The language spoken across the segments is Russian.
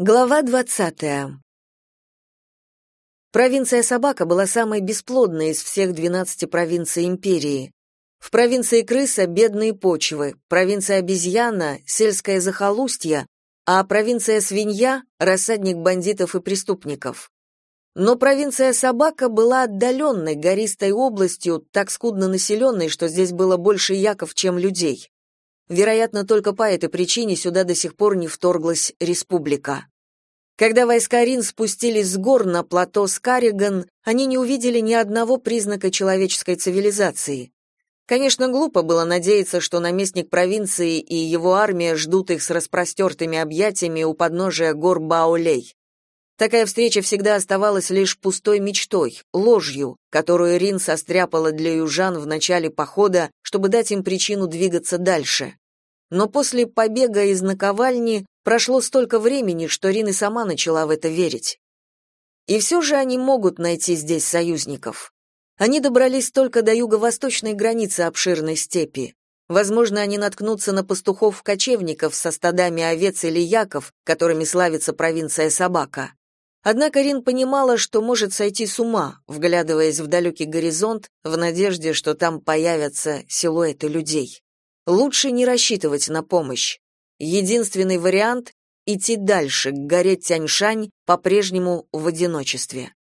Глава 20. Провинция Собака была самой бесплодной из всех 12 провинций империи. В провинции Крыса бедные почвы, провинция Обезьяна сельское захолустье, а провинция Свинья рассадник бандитов и преступников. Но провинция Собака была отдаленной гористой областью, так скудно населенной, что здесь было больше яков, чем людей. Вероятно, только по этой причине сюда до сих пор не вторглась республика. Когда войска Рин спустились с гор на плато Скариган, они не увидели ни одного признака человеческой цивилизации. Конечно, глупо было надеяться, что наместник провинции и его армия ждут их с распростертыми объятиями у подножия гор Баолей. Такая встреча всегда оставалась лишь пустой мечтой, ложью, которую Рин состряпала для южан в начале похода, чтобы дать им причину двигаться дальше. Но после побега из наковальни прошло столько времени, что Рин и сама начала в это верить. И все же они могут найти здесь союзников. Они добрались только до юго-восточной границы обширной степи. Возможно, они наткнутся на пастухов-кочевников со стадами овец или яков, которыми славится провинция Собака. Однако Рин понимала, что может сойти с ума, вглядываясь в далекий горизонт, в надежде, что там появятся силуэты людей. Лучше не рассчитывать на помощь. Единственный вариант — идти дальше, к горе Тяньшань, по-прежнему в одиночестве.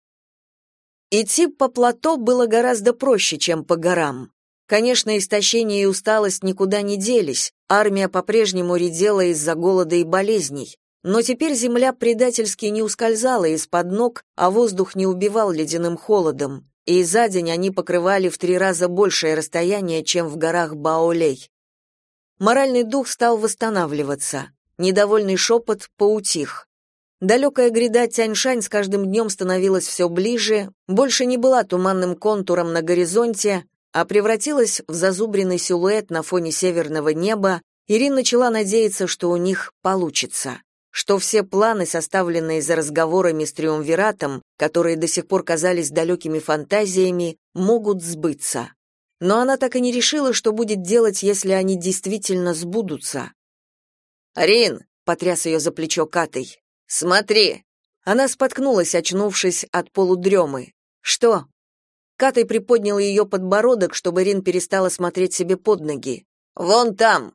Идти по плато было гораздо проще, чем по горам. Конечно, истощение и усталость никуда не делись, армия по-прежнему редела из-за голода и болезней, но теперь земля предательски не ускользала из-под ног, а воздух не убивал ледяным холодом, и за день они покрывали в три раза большее расстояние, чем в горах Баолей. Моральный дух стал восстанавливаться. Недовольный шепот поутих. Далекая гряда Тяньшань с каждым днем становилась все ближе, больше не была туманным контуром на горизонте, а превратилась в зазубренный силуэт на фоне северного неба, Ирин начала надеяться, что у них получится, что все планы, составленные за разговорами с Триумвиратом, которые до сих пор казались далекими фантазиями, могут сбыться но она так и не решила, что будет делать, если они действительно сбудутся. «Рин!» — потряс ее за плечо Катой. «Смотри!» Она споткнулась, очнувшись от полудремы. «Что?» Катай приподнял ее подбородок, чтобы Рин перестала смотреть себе под ноги. «Вон там!»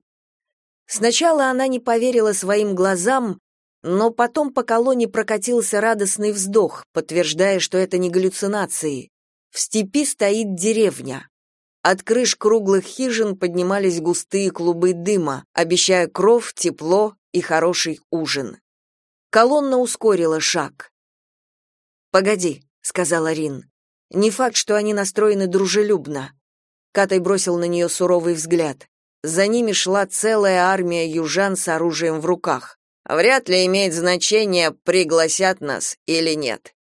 Сначала она не поверила своим глазам, но потом по колонне прокатился радостный вздох, подтверждая, что это не галлюцинации. В степи стоит деревня. От крыш круглых хижин поднимались густые клубы дыма, обещая кров, тепло и хороший ужин. Колонна ускорила шаг. «Погоди», — сказала Рин. «Не факт, что они настроены дружелюбно». Катай бросил на нее суровый взгляд. За ними шла целая армия южан с оружием в руках. Вряд ли имеет значение, пригласят нас или нет.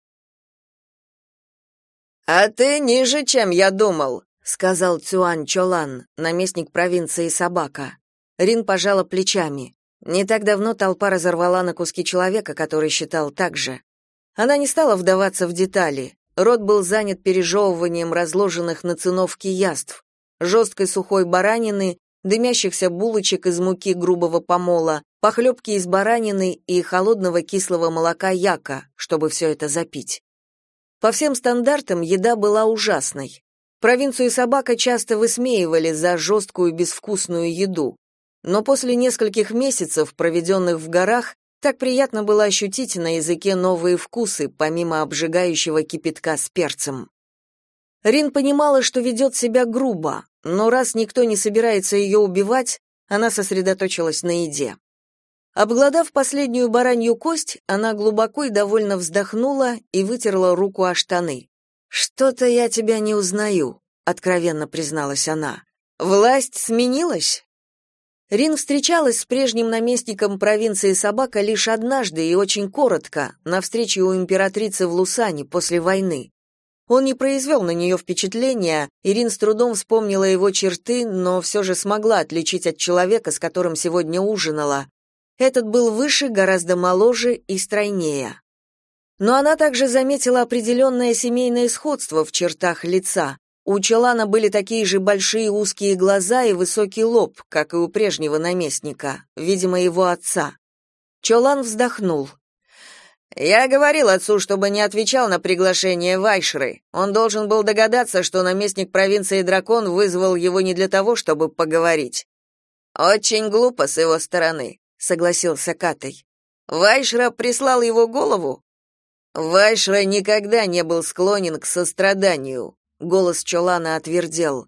«А ты ниже, чем я думал», сказал Цюань Чолан, наместник провинции Собака. Рин пожала плечами. Не так давно толпа разорвала на куски человека, который считал так же. Она не стала вдаваться в детали. Рот был занят пережевыванием разложенных на циновке яств, жесткой сухой баранины, дымящихся булочек из муки грубого помола, похлебки из баранины и холодного кислого молока яка, чтобы все это запить. По всем стандартам еда была ужасной. Провинцию собака часто высмеивали за жесткую безвкусную еду. Но после нескольких месяцев, проведенных в горах, так приятно было ощутить на языке новые вкусы, помимо обжигающего кипятка с перцем. Рин понимала, что ведет себя грубо, но раз никто не собирается ее убивать, она сосредоточилась на еде. Обглодав последнюю баранью кость, она глубоко и довольно вздохнула и вытерла руку о штаны. Что-то я тебя не узнаю, откровенно призналась она. Власть сменилась? Рин встречалась с прежним наместником провинции Собака лишь однажды и очень коротко, на встрече у императрицы в Лусане после войны. Он не произвел на нее впечатления, Ирин с трудом вспомнила его черты, но все же смогла отличить от человека, с которым сегодня ужинала. Этот был выше, гораздо моложе и стройнее. Но она также заметила определенное семейное сходство в чертах лица. У Челана были такие же большие узкие глаза и высокий лоб, как и у прежнего наместника, видимо, его отца. Чолан вздохнул. Я говорил отцу, чтобы не отвечал на приглашение Вайшры. Он должен был догадаться, что наместник провинции Дракон вызвал его не для того, чтобы поговорить. Очень глупо с его стороны, согласился Катай. Вайшра прислал его голову. Вайшра никогда не был склонен к состраданию. Голос Чолана отвердел.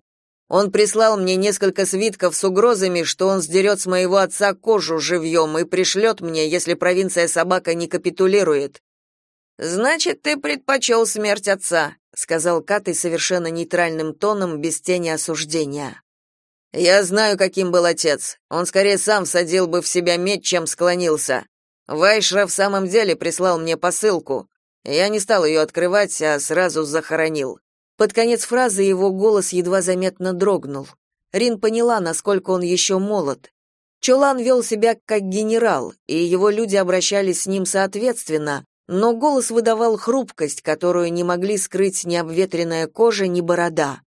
Он прислал мне несколько свитков с угрозами, что он сдерет с моего отца кожу живьем и пришлет мне, если провинция собака не капитулирует. Значит, ты предпочел смерть отца, сказал Катай совершенно нейтральным тоном, без тени осуждения. Я знаю, каким был отец. Он скорее сам всадил бы в себя меч, чем склонился. Вайшра в самом деле прислал мне посылку. Я не стал ее открывать, а сразу захоронил. Под конец фразы его голос едва заметно дрогнул. Рин поняла, насколько он еще молод. Чолан вел себя как генерал, и его люди обращались с ним соответственно, но голос выдавал хрупкость, которую не могли скрыть ни обветренная кожа, ни борода.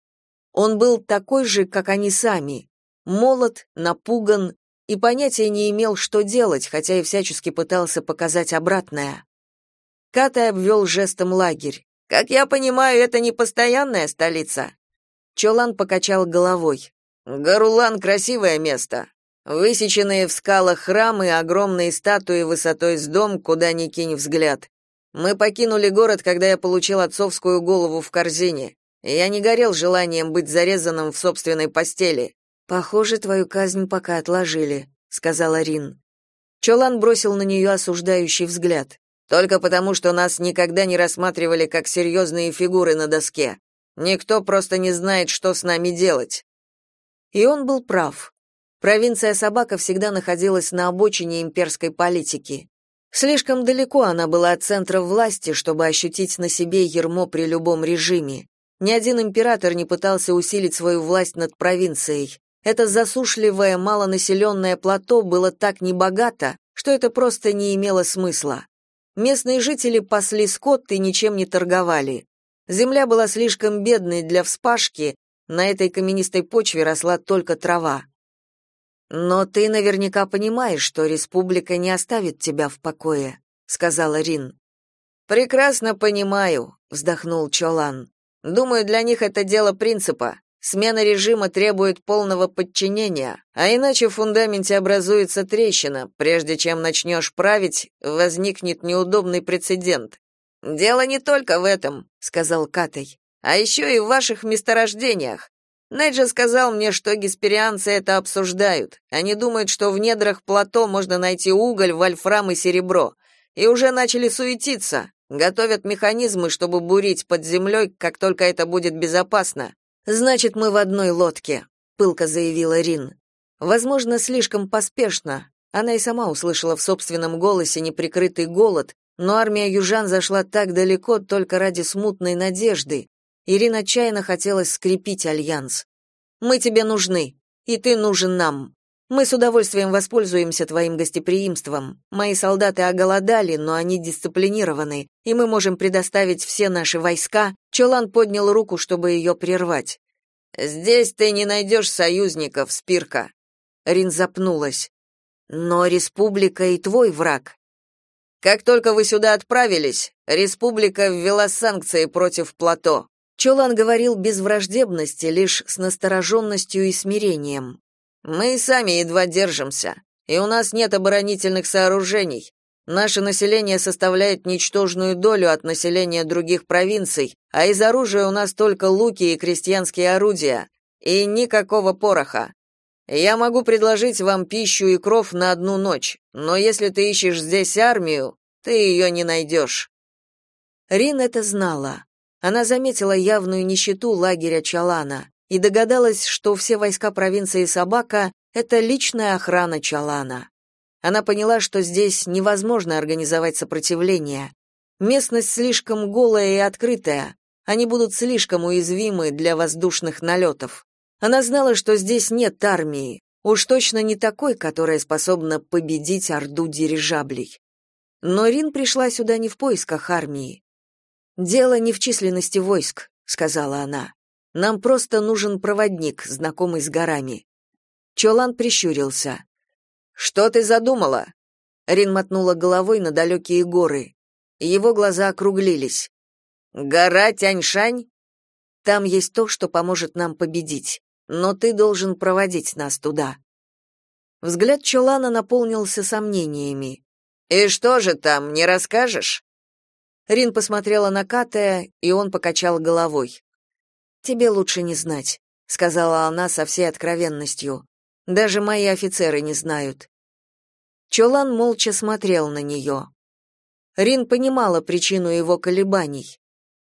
Он был такой же, как они сами, молод, напуган и понятия не имел, что делать, хотя и всячески пытался показать обратное. Катай обвел жестом лагерь. Как я понимаю, это не постоянная столица. Чолан покачал головой. Гарулан красивое место. Высеченные в скалах храмы, огромные статуи высотой с дом, куда ни кинь взгляд. Мы покинули город, когда я получил отцовскую голову в корзине. Я не горел желанием быть зарезанным в собственной постели. Похоже, твою казнь пока отложили, сказала Рин. Чолан бросил на нее осуждающий взгляд. Только потому, что нас никогда не рассматривали как серьезные фигуры на доске. Никто просто не знает, что с нами делать. И он был прав. Провинция Собака всегда находилась на обочине имперской политики. Слишком далеко она была от центра власти, чтобы ощутить на себе ермо при любом режиме. Ни один император не пытался усилить свою власть над провинцией. Это засушливое, малонаселенное плато было так небогато, что это просто не имело смысла. Местные жители пасли скот и ничем не торговали. Земля была слишком бедной для вспашки, на этой каменистой почве росла только трава. Но ты наверняка понимаешь, что республика не оставит тебя в покое, сказала Рин. Прекрасно понимаю, вздохнул Чолан. Думаю, для них это дело принципа. Смена режима требует полного подчинения, а иначе в фундаменте образуется трещина. Прежде чем начнешь править, возникнет неудобный прецедент. Дело не только в этом, сказал Катай, а еще и в ваших месторождениях. Неджа сказал мне, что гесперианцы это обсуждают. Они думают, что в недрах плато можно найти уголь, вольфрам и серебро, и уже начали суетиться, готовят механизмы, чтобы бурить под землей, как только это будет безопасно. Значит, мы в одной лодке, пылко заявила Рин. Возможно, слишком поспешно. Она и сама услышала в собственном голосе неприкрытый голод, но армия южан зашла так далеко только ради смутной надежды. Ирина отчаянно хотелось скрепить альянс. Мы тебе нужны, и ты нужен нам. Мы с удовольствием воспользуемся твоим гостеприимством. Мои солдаты оголодали, но они дисциплинированы, и мы можем предоставить все наши войска. Чолан поднял руку, чтобы ее прервать. Здесь ты не найдешь союзников, Спирка. Рин запнулась. Но республика и твой враг. Как только вы сюда отправились, республика ввела санкции против плато. Чолан говорил без враждебности, лишь с настороженностью и смирением. Мы сами едва держимся, и у нас нет оборонительных сооружений. Наше население составляет ничтожную долю от населения других провинций, а из оружия у нас только луки и крестьянские орудия, и никакого пороха. Я могу предложить вам пищу и кров на одну ночь, но если ты ищешь здесь армию, ты ее не найдешь». Рин это знала. Она заметила явную нищету лагеря Чалана и догадалась, что все войска провинции Собака — это личная охрана Чалана. Она поняла, что здесь невозможно организовать сопротивление. Местность слишком голая и открытая, они будут слишком уязвимы для воздушных налетов. Она знала, что здесь нет армии, уж точно не такой, которая способна победить орду дирижаблей. Но Рин пришла сюда не в поисках армии. «Дело не в численности войск», — сказала она. Нам просто нужен проводник, знакомый с горами. Чолан прищурился. Что ты задумала? Рин мотнула головой на далекие горы. Его глаза округлились. «Гора Тяньшань?» «Там есть то, что поможет нам победить, но ты должен проводить нас туда». Взгляд Чолана наполнился сомнениями. «И что же там, не расскажешь?» Рин посмотрела на Катая, и он покачал головой. «Тебе лучше не знать», — сказала она со всей откровенностью. «Даже мои офицеры не знают». Чолан молча смотрел на нее. Рин понимала причину его колебаний.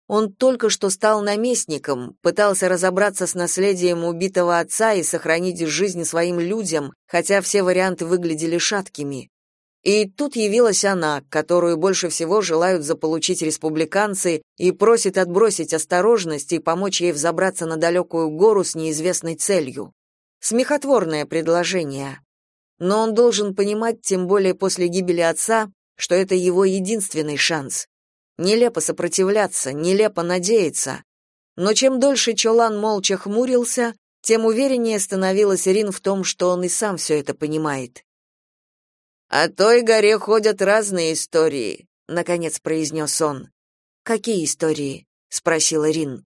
Он только что стал наместником, пытался разобраться с наследием убитого отца и сохранить жизнь своим людям, хотя все варианты выглядели шаткими. И тут явилась она, которую больше всего желают заполучить республиканцы, и просит отбросить осторожность и помочь ей взобраться на далекую гору с неизвестной целью. Смехотворное предложение. Но он должен понимать, тем более после гибели отца, что это его единственный шанс. Нелепо сопротивляться, нелепо надеяться. Но чем дольше Чолан молча хмурился, тем увереннее становилась Рин в том, что он и сам все это понимает. «О той горе ходят разные истории», — наконец произнес он. «Какие истории?» — спросила Рин.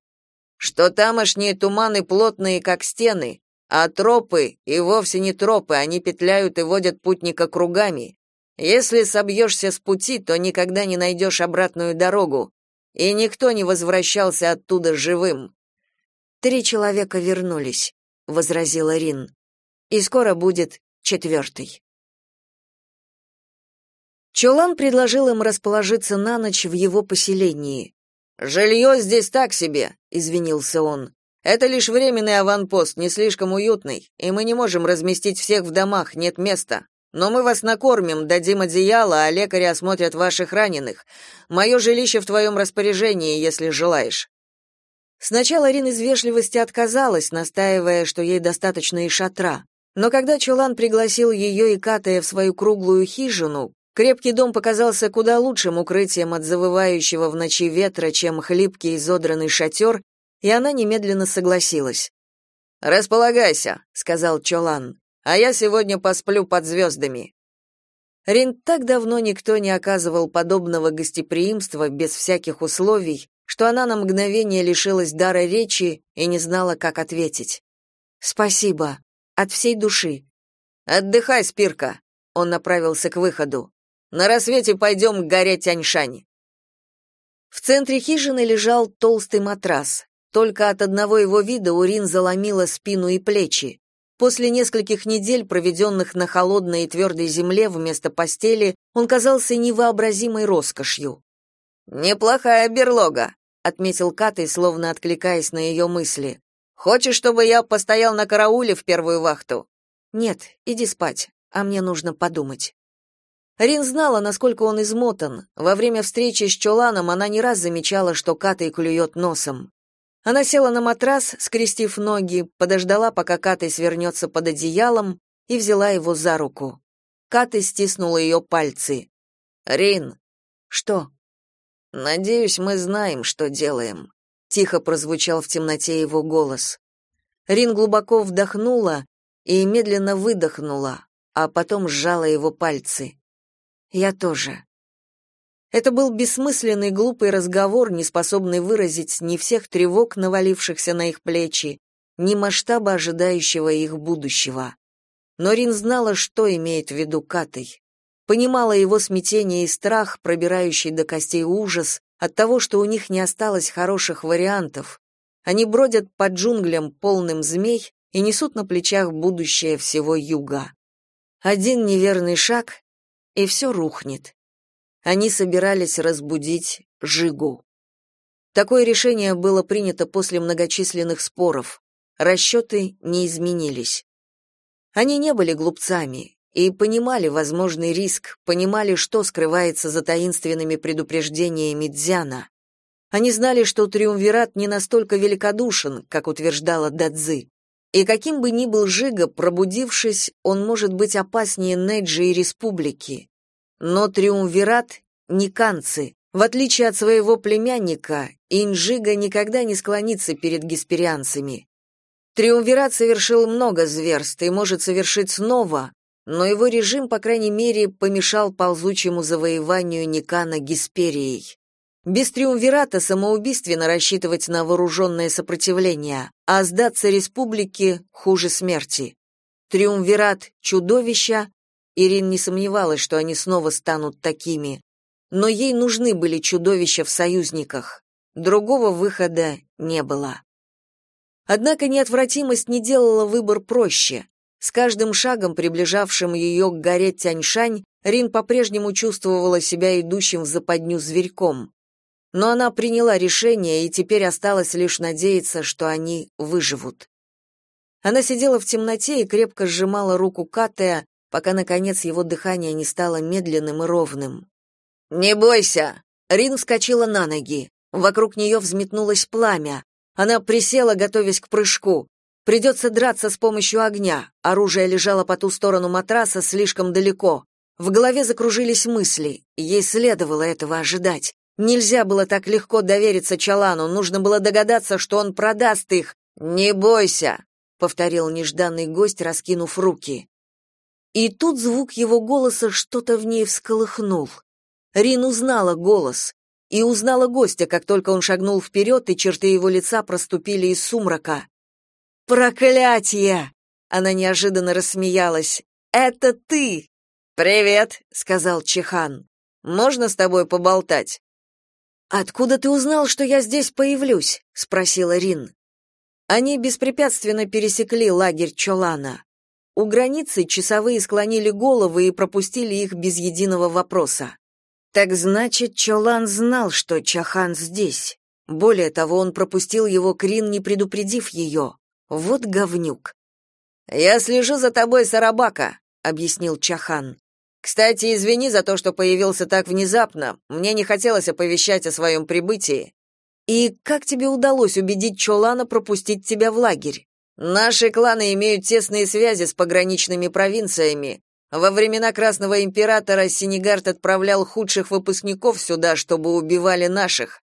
«Что тамошние туманы плотные, как стены, а тропы и вовсе не тропы, они петляют и водят путника кругами. Если собьешься с пути, то никогда не найдешь обратную дорогу, и никто не возвращался оттуда живым». «Три человека вернулись», — возразила Рин. «И скоро будет четвертый». Чолан предложил им расположиться на ночь в его поселении. «Жилье здесь так себе», — извинился он. «Это лишь временный аванпост, не слишком уютный, и мы не можем разместить всех в домах, нет места. Но мы вас накормим, дадим одеяло, а лекари осмотрят ваших раненых. Мое жилище в твоем распоряжении, если желаешь». Сначала Рин из вежливости отказалась, настаивая, что ей достаточно и шатра. Но когда Чулан пригласил ее и Катая в свою круглую хижину, Крепкий дом показался куда лучшим укрытием от завывающего в ночи ветра, чем хлипкий изодранный шатер, и она немедленно согласилась. «Располагайся», — сказал Чолан, — «а я сегодня посплю под звездами». Рин так давно никто не оказывал подобного гостеприимства без всяких условий, что она на мгновение лишилась дара речи и не знала, как ответить. «Спасибо. От всей души». «Отдыхай, Спирка», — он направился к выходу. На рассвете пойдем к горе Тяньшань. В центре хижины лежал толстый матрас. Только от одного его вида Урин заломила спину и плечи. После нескольких недель, проведенных на холодной и твердой земле вместо постели, он казался невообразимой роскошью. «Неплохая берлога», — отметил Катай, словно откликаясь на ее мысли. «Хочешь, чтобы я постоял на карауле в первую вахту?» «Нет, иди спать, а мне нужно подумать». Рин знала, насколько он измотан. Во время встречи с Чоланом она не раз замечала, что Катай клюет носом. Она села на матрас, скрестив ноги, подождала, пока Катай свернется под одеялом, и взяла его за руку. Катай стиснула ее пальцы. «Рин!» «Что?» «Надеюсь, мы знаем, что делаем», — тихо прозвучал в темноте его голос. Рин глубоко вдохнула и медленно выдохнула, а потом сжала его пальцы. Я тоже. Это был бессмысленный глупый разговор, не способный выразить ни всех тревог, навалившихся на их плечи, ни масштаба ожидающего их будущего. Но Рин знала, что имеет в виду Катай. Понимала его смятение и страх, пробирающий до костей ужас от того, что у них не осталось хороших вариантов. Они бродят по джунглям, полным змей, и несут на плечах будущее всего юга. Один неверный шаг, и все рухнет. Они собирались разбудить Жигу. Такое решение было принято после многочисленных споров. Расчеты не изменились. Они не были глупцами и понимали возможный риск, понимали, что скрывается за таинственными предупреждениями Дзяна. Они знали, что Триумвират не настолько великодушен, как утверждала Дадзы. И каким бы ни был Жига, пробудившись, он может быть опаснее Неджи и Республики. Но Триумвират не канцы. В отличие от своего племянника, Инжига никогда не склонится перед гесперианцами. Триумвират совершил много зверств и может совершить снова, но его режим, по крайней мере, помешал ползучему завоеванию Никана Гесперией. Без триумвирата самоубийственно рассчитывать на вооруженное сопротивление, а сдаться республике хуже смерти. Триумвират — чудовища, Ирин не сомневалась, что они снова станут такими. Но ей нужны были чудовища в союзниках. Другого выхода не было. Однако неотвратимость не делала выбор проще. С каждым шагом, приближавшим ее к горе Тяньшань, Рин по-прежнему чувствовала себя идущим в западню зверьком. Но она приняла решение, и теперь осталось лишь надеяться, что они выживут. Она сидела в темноте и крепко сжимала руку Катая, пока, наконец, его дыхание не стало медленным и ровным. «Не бойся!» Рин вскочила на ноги. Вокруг нее взметнулось пламя. Она присела, готовясь к прыжку. Придется драться с помощью огня. Оружие лежало по ту сторону матраса слишком далеко. В голове закружились мысли. Ей следовало этого ожидать. Нельзя было так легко довериться Чалану, нужно было догадаться, что он продаст их. «Не бойся», — повторил нежданный гость, раскинув руки. И тут звук его голоса что-то в ней всколыхнул. Рин узнала голос. И узнала гостя, как только он шагнул вперед, и черты его лица проступили из сумрака. «Проклятие!» Она неожиданно рассмеялась. «Это ты!» «Привет», — сказал Чехан. «Можно с тобой поболтать?» «Откуда ты узнал, что я здесь появлюсь?» — спросила Рин. Они беспрепятственно пересекли лагерь Чолана. У границы часовые склонили головы и пропустили их без единого вопроса. Так значит, Чолан знал, что Чахан здесь. Более того, он пропустил его к Рин, не предупредив ее. Вот говнюк. Я слежу за тобой, Сарабака, объяснил Чахан. Кстати, извини за то, что появился так внезапно. Мне не хотелось оповещать о своем прибытии. И как тебе удалось убедить Чолана пропустить тебя в лагерь? Наши кланы имеют тесные связи с пограничными провинциями. Во времена Красного императора Сенегард отправлял худших выпускников сюда, чтобы убивали наших.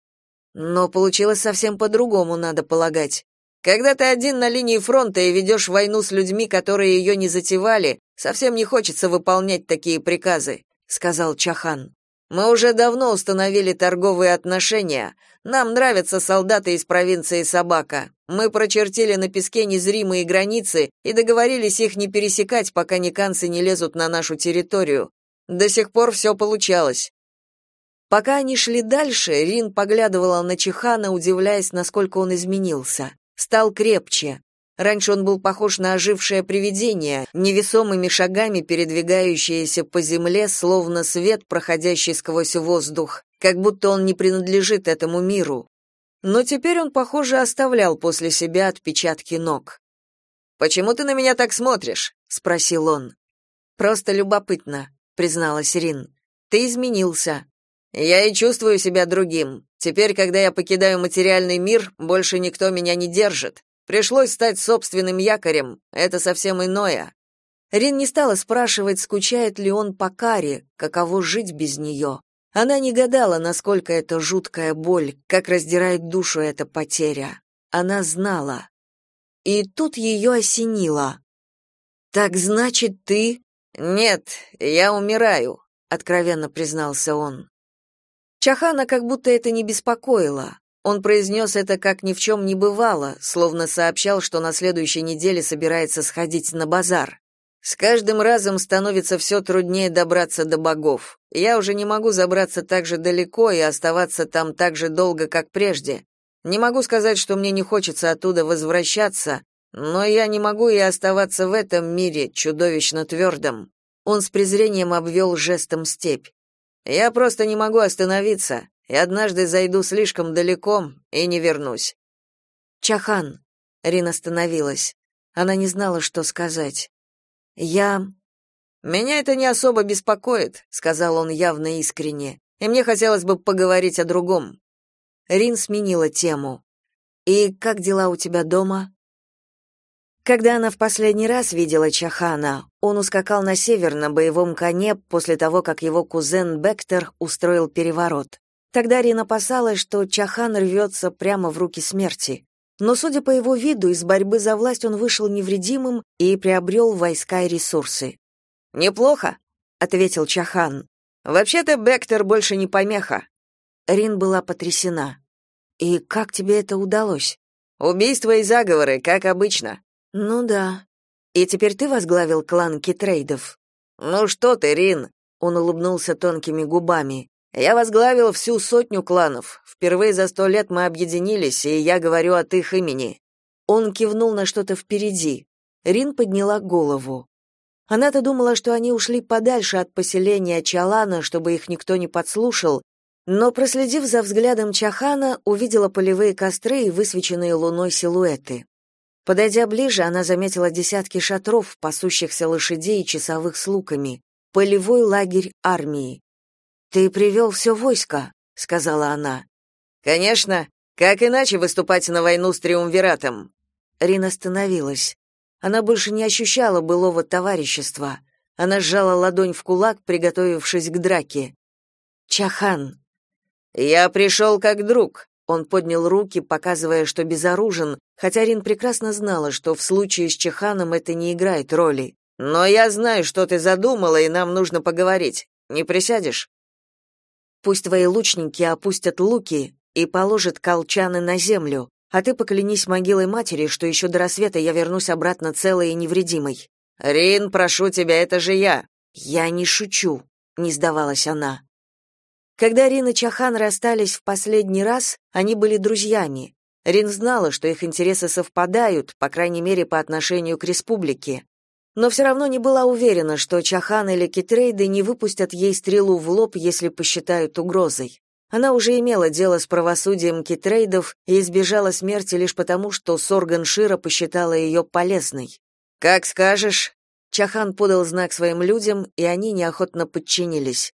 Но получилось совсем по-другому, надо полагать. Когда ты один на линии фронта и ведешь войну с людьми, которые ее не затевали, совсем не хочется выполнять такие приказы, сказал Чахан. Мы уже давно установили торговые отношения. Нам нравятся солдаты из провинции Собака. Мы прочертили на песке незримые границы и договорились их не пересекать, пока никанцы не лезут на нашу территорию. До сих пор все получалось. Пока они шли дальше, Рин поглядывала на Чехана, удивляясь, насколько он изменился стал крепче. Раньше он был похож на ожившее привидение, невесомыми шагами передвигающееся по земле, словно свет, проходящий сквозь воздух, как будто он не принадлежит этому миру. Но теперь он, похоже, оставлял после себя отпечатки ног. «Почему ты на меня так смотришь?» — спросил он. «Просто любопытно», — призналась Рин. «Ты изменился». «Я и чувствую себя другим. Теперь, когда я покидаю материальный мир, больше никто меня не держит. Пришлось стать собственным якорем. Это совсем иное. Рин не стала спрашивать, скучает ли он по Каре, каково жить без нее. Она не гадала, насколько это жуткая боль, как раздирает душу эта потеря. Она знала. И тут ее осенило. «Так значит, ты...» «Нет, я умираю», — откровенно признался он. Чахана как будто это не беспокоило. Он произнес это как ни в чем не бывало, словно сообщал, что на следующей неделе собирается сходить на базар. С каждым разом становится все труднее добраться до богов. Я уже не могу забраться так же далеко и оставаться там так же долго, как прежде. Не могу сказать, что мне не хочется оттуда возвращаться, но я не могу и оставаться в этом мире чудовищно твердым». Он с презрением обвел жестом степь. Я просто не могу остановиться, и однажды зайду слишком далеко и не вернусь. Чахан, Рин остановилась. Она не знала, что сказать. Я Меня это не особо беспокоит, сказал он явно искренне. И мне хотелось бы поговорить о другом. Рин сменила тему. И как дела у тебя дома? Когда она в последний раз видела Чахана, он ускакал на север на боевом коне после того, как его кузен Бектер устроил переворот. Тогда Рин опасалась, что Чахан рвется прямо в руки смерти. Но, судя по его виду, из борьбы за власть он вышел невредимым и приобрел войска и ресурсы. Неплохо, ответил Чахан. Вообще-то Бектер больше не помеха. Рин была потрясена. И как тебе это удалось? Убийства и заговоры, как обычно. Ну да. И теперь ты возглавил клан Китрейдов. Ну что ты, Рин? Он улыбнулся тонкими губами. Я возглавил всю сотню кланов. Впервые за сто лет мы объединились, и я говорю от их имени. Он кивнул на что-то впереди. Рин подняла голову. Она-то думала, что они ушли подальше от поселения Чалана, чтобы их никто не подслушал, но, проследив за взглядом Чахана, увидела полевые костры и высвеченные луной силуэты. Подойдя ближе, она заметила десятки шатров, пасущихся лошадей и часовых с луками. Полевой лагерь армии. «Ты привел все войско», — сказала она. «Конечно. Как иначе выступать на войну с Триумвиратом?» Рин остановилась. Она больше не ощущала былого товарищества. Она сжала ладонь в кулак, приготовившись к драке. «Чахан!» «Я пришел как друг», — он поднял руки, показывая, что безоружен, хотя Рин прекрасно знала, что в случае с Чаханом это не играет роли. «Но я знаю, что ты задумала, и нам нужно поговорить. Не присядешь?» «Пусть твои лучники опустят луки и положат колчаны на землю а ты поклянись могилой матери, что еще до рассвета я вернусь обратно целой и невредимой. Рин, прошу тебя, это же я. Я не шучу, не сдавалась она. Когда Рин и Чахан расстались в последний раз, они были друзьями. Рин знала, что их интересы совпадают, по крайней мере, по отношению к республике. Но все равно не была уверена, что Чахан или Китрейды не выпустят ей стрелу в лоб, если посчитают угрозой. Она уже имела дело с правосудием китрейдов и избежала смерти лишь потому, что Сорган Шира посчитала ее полезной. «Как скажешь». Чахан подал знак своим людям, и они неохотно подчинились.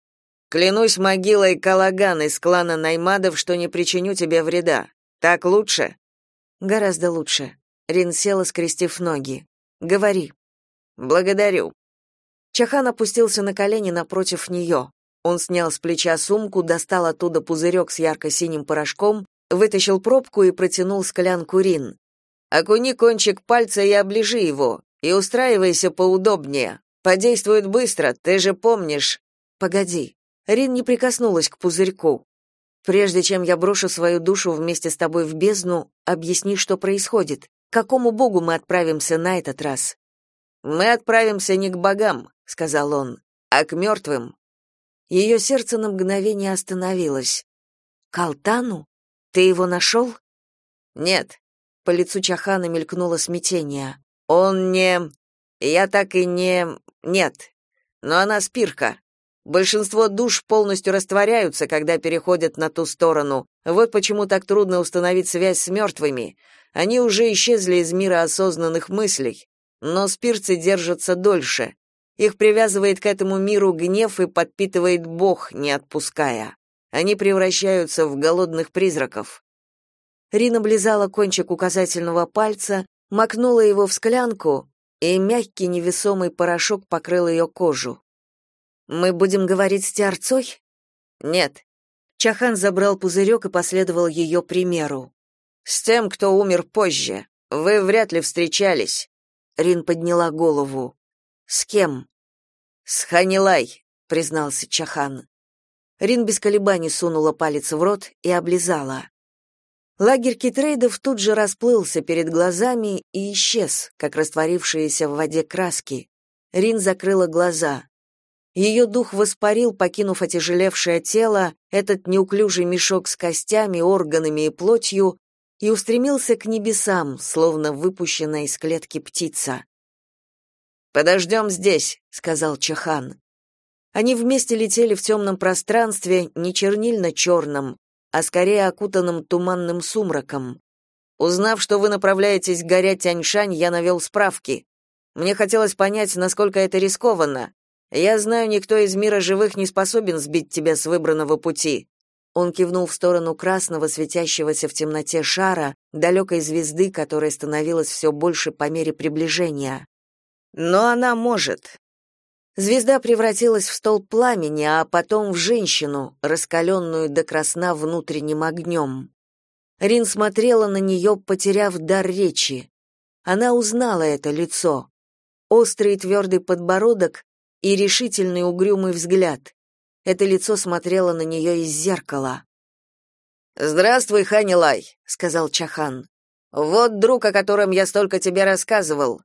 «Клянусь могилой Калаган из клана Наймадов, что не причиню тебе вреда. Так лучше?» «Гораздо лучше». Рин села, скрестив ноги. «Говори». «Благодарю». Чахан опустился на колени напротив нее. Он снял с плеча сумку, достал оттуда пузырек с ярко-синим порошком, вытащил пробку и протянул склянку Рин. «Окуни кончик пальца и оближи его, и устраивайся поудобнее. Подействует быстро, ты же помнишь». «Погоди». Рин не прикоснулась к пузырьку. «Прежде чем я брошу свою душу вместе с тобой в бездну, объясни, что происходит. К какому богу мы отправимся на этот раз?» «Мы отправимся не к богам», — сказал он, — «а к мертвым. Ее сердце на мгновение остановилось. «Калтану? Ты его нашел?» «Нет». По лицу Чахана мелькнуло смятение. «Он не... Я так и не... Нет. Но она спирка. Большинство душ полностью растворяются, когда переходят на ту сторону. Вот почему так трудно установить связь с мертвыми. Они уже исчезли из мира осознанных мыслей. Но спирцы держатся дольше. Их привязывает к этому миру гнев и подпитывает Бог, не отпуская. Они превращаются в голодных призраков. Рина близала кончик указательного пальца, макнула его в склянку, и мягкий невесомый порошок покрыл ее кожу. «Мы будем говорить с Тиарцой?» «Нет». Чахан забрал пузырек и последовал ее примеру. «С тем, кто умер позже. Вы вряд ли встречались». Рин подняла голову. С кем? С Ханилай, признался Чахан. Рин без колебаний сунула палец в рот и облизала. Лагерь китрейдов тут же расплылся перед глазами и исчез, как растворившиеся в воде краски. Рин закрыла глаза. Ее дух воспарил, покинув отяжелевшее тело, этот неуклюжий мешок с костями, органами и плотью, и устремился к небесам, словно выпущенная из клетки птица. «Подождем здесь», — сказал Чахан. Они вместе летели в темном пространстве, не чернильно-черном, а скорее окутанном туманным сумраком. Узнав, что вы направляетесь к горе Тяньшань, я навел справки. Мне хотелось понять, насколько это рискованно. Я знаю, никто из мира живых не способен сбить тебя с выбранного пути. Он кивнул в сторону красного, светящегося в темноте шара, далекой звезды, которая становилась все больше по мере приближения. Но она может. Звезда превратилась в столб пламени, а потом в женщину, раскаленную до красна внутренним огнем. Рин смотрела на нее, потеряв дар речи. Она узнала это лицо. Острый и твердый подбородок и решительный угрюмый взгляд. Это лицо смотрело на нее из зеркала. «Здравствуй, Ханилай», — сказал Чахан. «Вот друг, о котором я столько тебе рассказывал».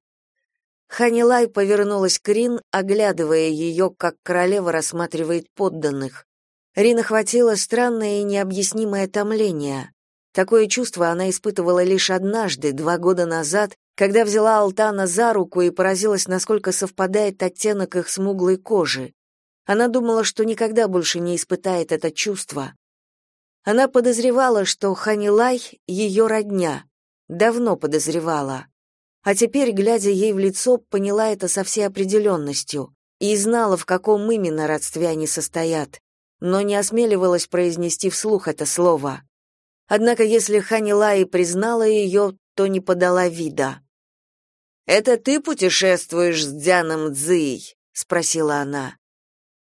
Ханилай повернулась к Рин, оглядывая ее, как королева рассматривает подданных. Рин охватило странное и необъяснимое томление. Такое чувство она испытывала лишь однажды, два года назад, когда взяла Алтана за руку и поразилась, насколько совпадает оттенок их смуглой кожи. Она думала, что никогда больше не испытает это чувство. Она подозревала, что Ханилай — ее родня. Давно подозревала. А теперь, глядя ей в лицо, поняла это со всей определенностью и знала, в каком именно родстве они состоят, но не осмеливалась произнести вслух это слово. Однако если Ханилай признала ее, то не подала вида. «Это ты путешествуешь с Дзяном Цзией?» — спросила она.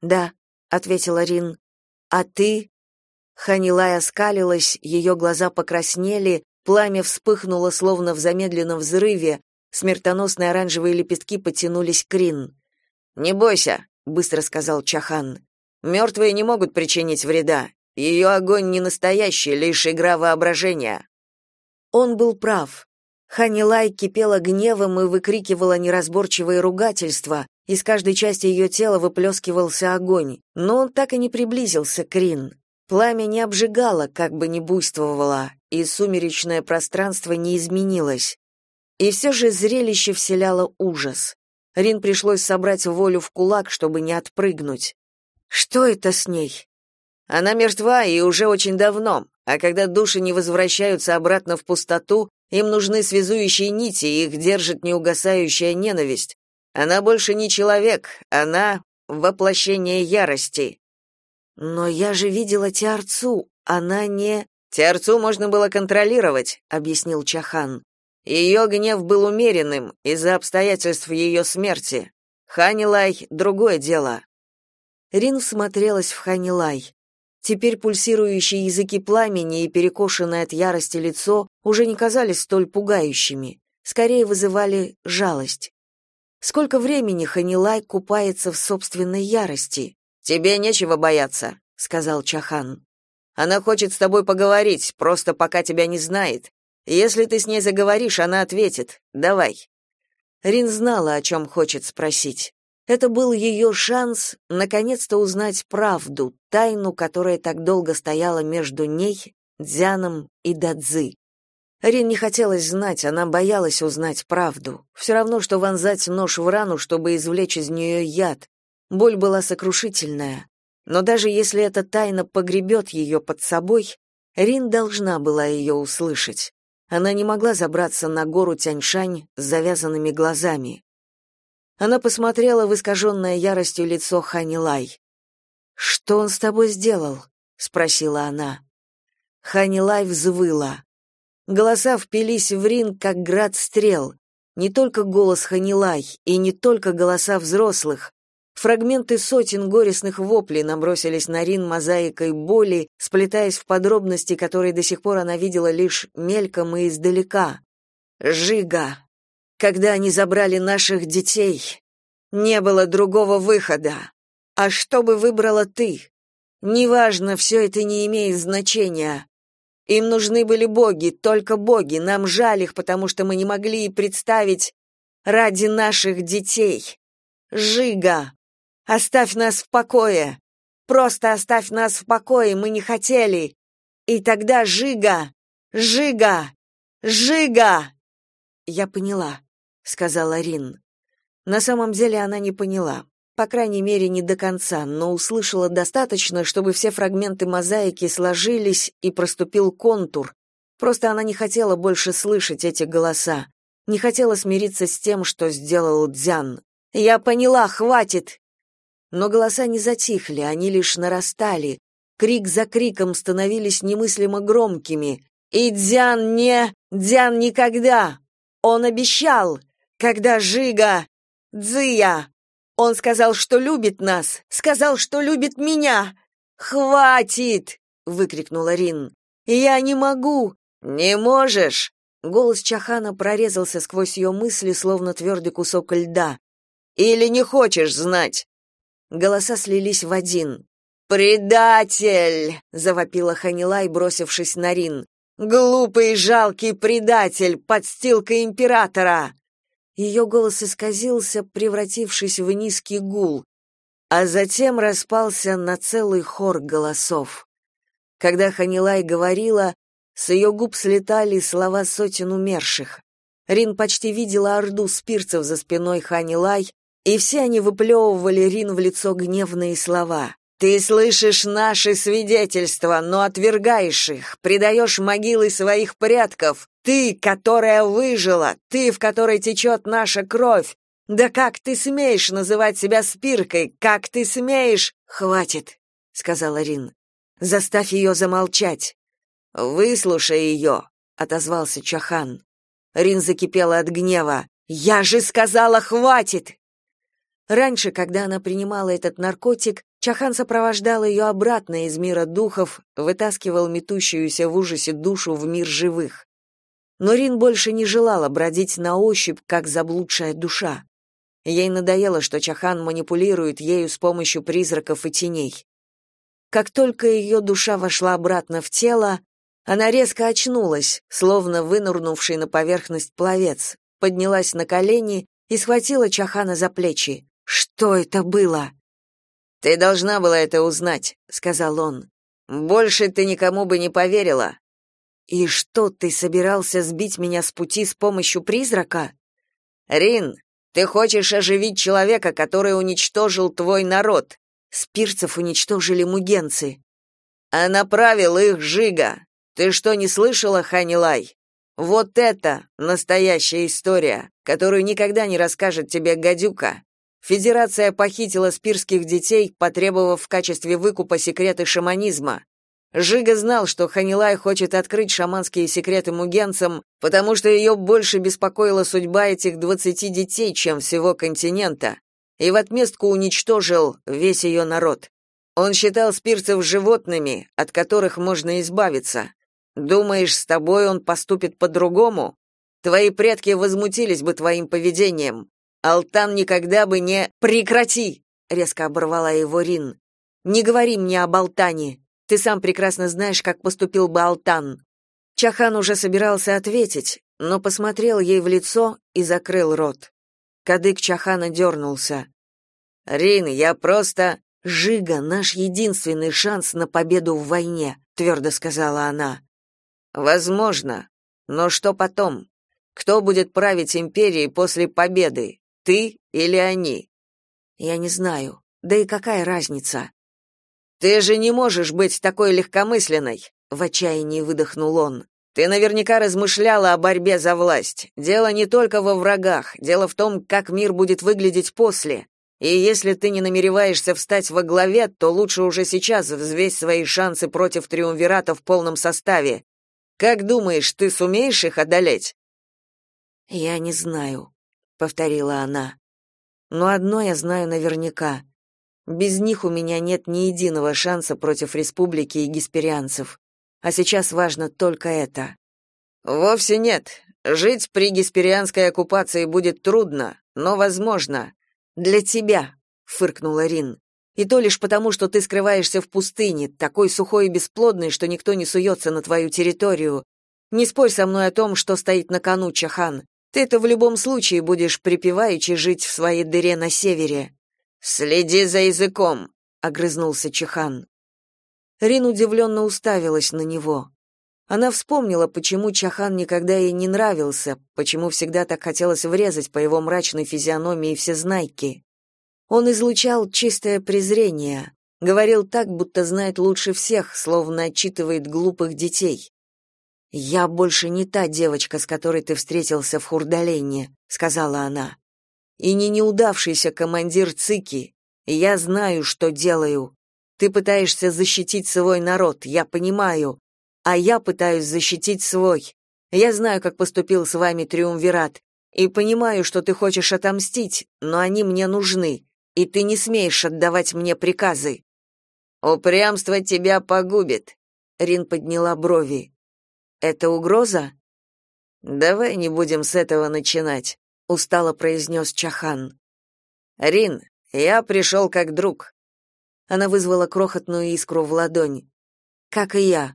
«Да», — ответила Рин. «А ты?» Ханилай оскалилась, ее глаза покраснели, пламя вспыхнуло, словно в замедленном взрыве, смертоносные оранжевые лепестки потянулись к Рин. «Не бойся», — быстро сказал Чахан. «Мертвые не могут причинить вреда. Ее огонь не настоящий, лишь игра воображения». Он был прав. Ханилай кипела гневом и выкрикивала неразборчивые ругательства, из каждой части ее тела выплескивался огонь, но он так и не приблизился к Рин. Пламя не обжигало, как бы ни буйствовало, и сумеречное пространство не изменилось. И все же зрелище вселяло ужас. Рин пришлось собрать волю в кулак, чтобы не отпрыгнуть. Что это с ней? Она мертва и уже очень давно, а когда души не возвращаются обратно в пустоту, им нужны связующие нити, и их держит неугасающая ненависть. Она больше не человек, она воплощение ярости. Но я же видела Тиарцу, она не Тиарцу можно было контролировать, объяснил Чахан. Ее гнев был умеренным из-за обстоятельств ее смерти. Ханилай другое дело. Рин всмотрелась в Ханилай. Теперь пульсирующие языки пламени и перекошенное от ярости лицо уже не казались столь пугающими, скорее вызывали жалость. Сколько времени Ханилай купается в собственной ярости? Тебе нечего бояться, сказал Чахан. Она хочет с тобой поговорить, просто пока тебя не знает. Если ты с ней заговоришь, она ответит. Давай. Рин знала, о чем хочет спросить. Это был ее шанс наконец-то узнать правду, тайну, которая так долго стояла между ней, Дзяном и Дадзи. Рин не хотелось знать, она боялась узнать правду. Все равно, что вонзать нож в рану, чтобы извлечь из нее яд. Боль была сокрушительная. Но даже если эта тайна погребет ее под собой, Рин должна была ее услышать. Она не могла забраться на гору Тяньшань с завязанными глазами. Она посмотрела в искаженное яростью лицо Ханилай. «Что он с тобой сделал?» — спросила она. Ханилай взвыла. Голоса впились в Рин, как град стрел. Не только голос Ханилай и не только голоса взрослых. Фрагменты сотен горестных воплей набросились на Рин мозаикой боли, сплетаясь в подробности, которые до сих пор она видела лишь мельком и издалека. «Жига! Когда они забрали наших детей, не было другого выхода. А что бы выбрала ты? Неважно, все это не имеет значения. Им нужны были боги, только боги, нам жаль их, потому что мы не могли и представить ради наших детей. Жига, оставь нас в покое. Просто оставь нас в покое, мы не хотели. И тогда Жига, Жига, Жига. Я поняла сказала Рин. На самом деле она не поняла, по крайней мере, не до конца, но услышала достаточно, чтобы все фрагменты мозаики сложились и проступил контур. Просто она не хотела больше слышать эти голоса, не хотела смириться с тем, что сделал Дзян. Я поняла, хватит. Но голоса не затихли, они лишь нарастали. Крик за криком становились немыслимо громкими. И Дзян не, Дзян никогда. Он обещал. Когда Жига... Дзия! Он сказал, что любит нас, сказал, что любит меня. Хватит! выкрикнула Рин. Я не могу. Не можешь. Голос Чахана прорезался сквозь ее мысли, словно твердый кусок льда. Или не хочешь знать? Голоса слились в один. «Предатель!» — завопила Ханилай, бросившись на Рин. «Глупый, жалкий предатель, подстилка императора!» Ее голос исказился, превратившись в низкий гул, а затем распался на целый хор голосов. Когда Ханилай говорила, с ее губ слетали слова сотен умерших. Рин почти видела орду спирцев за спиной Ханилай, и все они выплевывали Рин в лицо гневные слова. Ты слышишь наши свидетельства, но отвергаешь их, предаешь могилы своих предков. Ты, которая выжила, ты, в которой течет наша кровь. Да как ты смеешь называть себя спиркой? Как ты смеешь? Хватит, сказала Рин. Заставь ее замолчать. Выслушай ее», — отозвался Чахан. Рин закипела от гнева. Я же сказала, хватит. Раньше, когда она принимала этот наркотик, Чахан сопровождал ее обратно из мира духов, вытаскивал метущуюся в ужасе душу в мир живых. Но Рин больше не желала бродить на ощупь, как заблудшая душа. Ей надоело, что Чахан манипулирует ею с помощью призраков и теней. Как только ее душа вошла обратно в тело, она резко очнулась, словно вынырнувший на поверхность пловец, поднялась на колени и схватила Чахана за плечи. «Что это было?» «Ты должна была это узнать», — сказал он. «Больше ты никому бы не поверила». «И что, ты собирался сбить меня с пути с помощью призрака?» «Рин, ты хочешь оживить человека, который уничтожил твой народ». Спирцев уничтожили мугенцы. «А направил их Жига. Ты что, не слышала, Ханилай? Вот это настоящая история, которую никогда не расскажет тебе гадюка. Федерация похитила спирских детей, потребовав в качестве выкупа секреты шаманизма. Жига знал, что Ханилай хочет открыть шаманские секреты мугенцам, потому что ее больше беспокоила судьба этих двадцати детей, чем всего континента, и в отместку уничтожил весь ее народ. Он считал спирцев животными, от которых можно избавиться. Думаешь, с тобой он поступит по-другому? Твои предки возмутились бы твоим поведением. Алтан никогда бы не прекрати, резко оборвала его Рин. Не говори мне об Алтане. Ты сам прекрасно знаешь, как поступил бы Алтан. Чахан уже собирался ответить, но посмотрел ей в лицо и закрыл рот. Кадык Чахана дернулся. «Рин, я просто...» «Жига — наш единственный шанс на победу в войне», — твердо сказала она. «Возможно. Но что потом? Кто будет править империей после победы? Ты или они? Я не знаю. Да и какая разница? Ты же не можешь быть такой легкомысленной, в отчаянии выдохнул он. Ты наверняка размышляла о борьбе за власть. Дело не только во врагах, дело в том, как мир будет выглядеть после. И если ты не намереваешься встать во главе, то лучше уже сейчас взвесь свои шансы против триумвирата в полном составе. Как думаешь, ты сумеешь их одолеть? Я не знаю, повторила она. Но одно я знаю наверняка. Без них у меня нет ни единого шанса против республики и гесперианцев. А сейчас важно только это. Вовсе нет. Жить при гесперианской оккупации будет трудно, но возможно. Для тебя, фыркнула Рин. И то лишь потому, что ты скрываешься в пустыне, такой сухой и бесплодный, что никто не суется на твою территорию. Не спорь со мной о том, что стоит на кону, Чахан. Ты-то в любом случае будешь припеваючи жить в своей дыре на севере. Следи за языком, огрызнулся Чахан. Рин удивленно уставилась на него. Она вспомнила, почему Чахан никогда ей не нравился, почему всегда так хотелось врезать по его мрачной физиономии всезнайки. Он излучал чистое презрение, говорил так, будто знает лучше всех, словно отчитывает глупых детей. «Я больше не та девочка, с которой ты встретился в Хурдалене», — сказала она. «И не неудавшийся командир ЦИКи. Я знаю, что делаю. Ты пытаешься защитить свой народ, я понимаю. А я пытаюсь защитить свой. Я знаю, как поступил с вами Триумвират, и понимаю, что ты хочешь отомстить, но они мне нужны, и ты не смеешь отдавать мне приказы». «Упрямство тебя погубит», — Рин подняла брови. Это угроза? Давай не будем с этого начинать, устало произнес Чахан. Рин, Я пришел как друг. Она вызвала крохотную искру в ладонь. Как и я.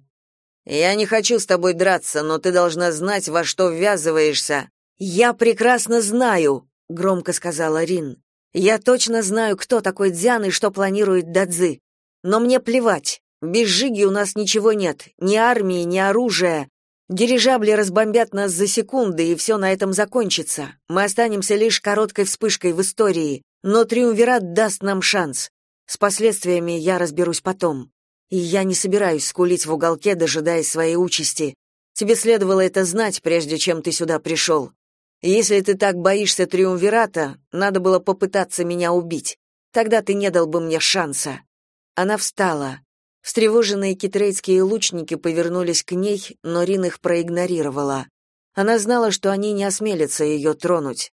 Я не хочу с тобой драться, но ты должна знать, во что ввязываешься. Я прекрасно знаю, громко сказала Рин. Я точно знаю, кто такой Дзян и что планирует Дадзы. Но мне плевать. Без Жиги у нас ничего нет, ни армии, ни оружия. Дирижабли разбомбят нас за секунды, и все на этом закончится. Мы останемся лишь короткой вспышкой в истории, но Триумвират даст нам шанс. С последствиями я разберусь потом. И я не собираюсь скулить в уголке, дожидаясь своей участи. Тебе следовало это знать, прежде чем ты сюда пришел. Если ты так боишься Триумвирата, надо было попытаться меня убить. Тогда ты не дал бы мне шанса. Она встала. Встревоженные китрейские лучники повернулись к ней, но Рин их проигнорировала. Она знала, что они не осмелятся ее тронуть.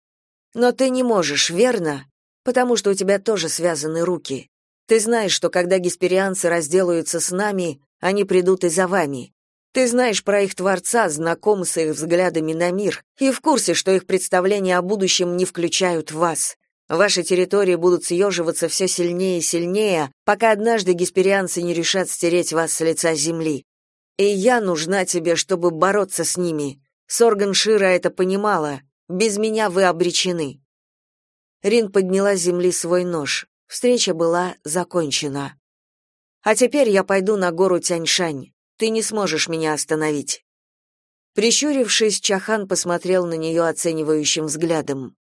«Но ты не можешь, верно? Потому что у тебя тоже связаны руки. Ты знаешь, что когда гесперианцы разделаются с нами, они придут и за вами. Ты знаешь про их творца, знаком с их взглядами на мир и в курсе, что их представления о будущем не включают вас. Ваши территории будут съеживаться все сильнее и сильнее, пока однажды гесперианцы не решат стереть вас с лица земли. И я нужна тебе, чтобы бороться с ними. Сорган Шира это понимала. Без меня вы обречены. Рин подняла с земли свой нож. Встреча была закончена. А теперь я пойду на гору Тяньшань. Ты не сможешь меня остановить. Прищурившись, Чахан посмотрел на нее оценивающим взглядом.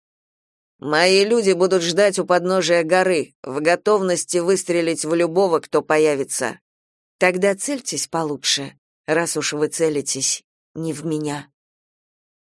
Мои люди будут ждать у подножия горы, в готовности выстрелить в любого, кто появится. Тогда цельтесь получше, раз уж вы целитесь не в меня.